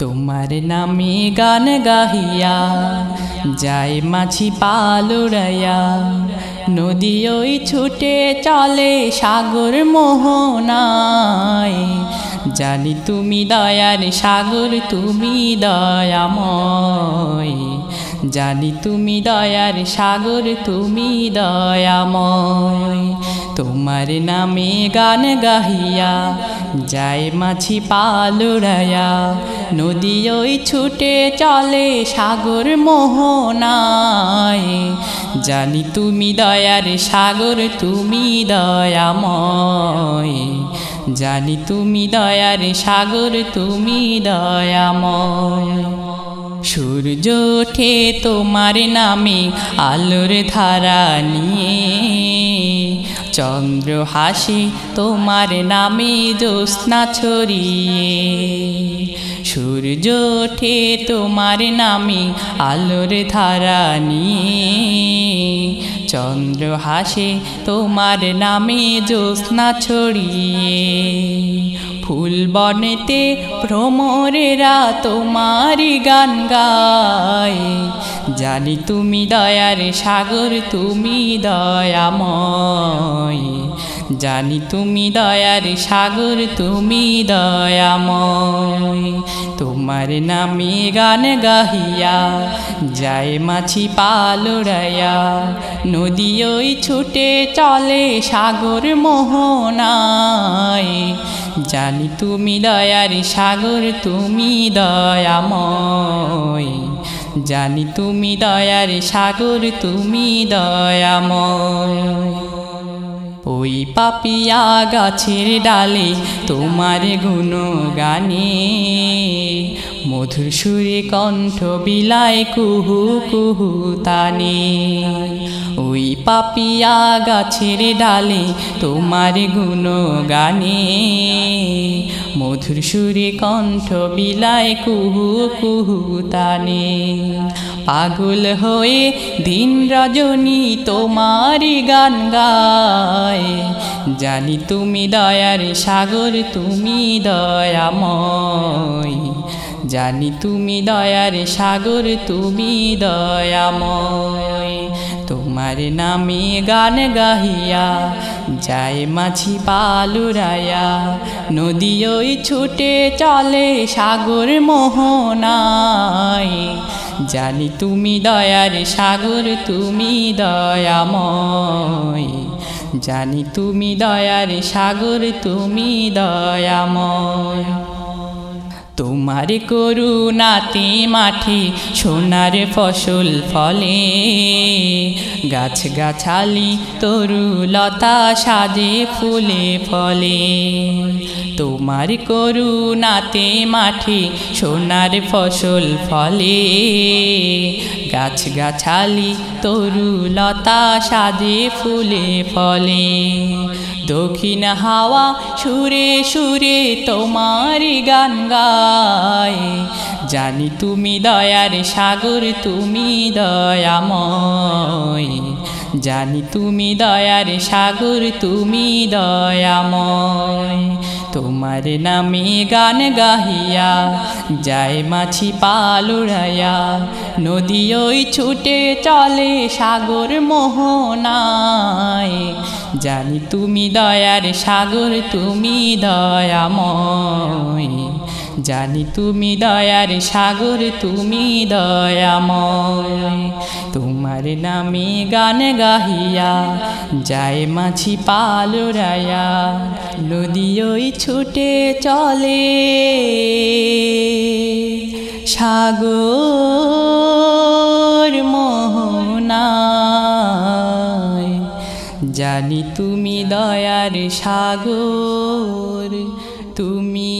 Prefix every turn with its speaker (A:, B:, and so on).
A: তোমার নামে গান গাহিয়া, যায় মাছি পালুড়াইয়া নদী ওই ছুটে চলে সাগর মোহনায়। জানি তুমি দয়ার সাগর, তুমি দয়াময়। জানি তুমি দয়ার সাগর, তুমি দয়াময়। তোমার নামে গান গাহিয়া যায় মাছি পালুড়াইয়া নদী ওই ছুটে চলে সাগর মোহনায়। জানি তুমি দয়ার সাগর, তুমি দয়াময়। জানি তুমি দয়ার সাগর, তুমি দয়াময়। সূর্য ওঠে তোমার নামে, আলোর ধারা নিয়ে। চন্দ্র হাসি তোমার নামে, জ্যোৎস্না ছড়িয়ে। সূর্য ওঠে তোমার নামে, আলোর ধারা নিয়ে। চন্দ্র হাসে, তোমার নামে জ্যোৎস্না ছড়িয়ে। ফুল বনেতে ভ্রমরেরা তোমারি গান গায়। জানি তুমি দয়ার সাগর, তুমি দয়াময়। জানি তুমি দয়ার সাগর, তুমি দয়াময়। তোমার নামে গান গাহিয়া, যায় মাছি পালুড়াইয়া। নদী ওই ছুটে চলে সাগর মোহনায়। জানি তুমি দয়ার সাগর, তুমি দয়াময়। জানি তুমি দয়ার সাগর, তুমি দয়াময়। ওই পাপিয়া গাছের ডালে তোমার গুণ গানে মধুর সুরে কণ্ঠ বিলায় কুহু কুহু তানে। ওই পাপিয়া গাছের ডালে তোমার গুণ গানে মধুর সুরে কণ্ঠ বিলায় কুহু কুহু তানে। পাগল হয়ে দিন রজনী তোমারি গান গায়। জানি তুমি দয়ার সাগর, তুমি দয়াময়। জানি তুমি দয়ার সাগর, তুমি দয়াময়। তোমার নামে গান গাহিয়া যায় মাছি পালুরায়া। নদী ওই ছুটে চলে সাগর মোহনায়। জানি তুমি দয়ার সাগর, তুমি দয়াময়। জানি তুমি দয়ার সাগর, তুমি দয়াময়। তোমার করুণাতে মাঠে সোনার ফসল ফলে। গাছ গাছালি তরু লতা সাজে ফুলে ফলে। তোমার করুণাতে মাঠে সোনার ফসল ফলে। গাছ গাছালি, তরু লতা সাজে ফুলে ফলে। দক্ষিণ হাওয়া সুরে সুরে তোমার গান গায়। জানি তুমি দয়ার সাগর, তুমি দয়াময়। জানি তুমি দয়ার সাগর, তুমি দয়াময়। তোমার নামে গান গাহিয়া যায় মাছি পালুড়াইয়া। নদী ওই ছুটে চলে সাগর মোহনায়। জানি তুমি দয়ার সাগর, তুমি দয়াময়। জানি তুমি দয়ার সাগর, তুমি দয়াময়। তোমার নামে গান গাহিয়া যায় মাছি পালুরায়া নদী ওই ছুটে চলে সাগর। জানি তুমি দয়ার সাগর তুমি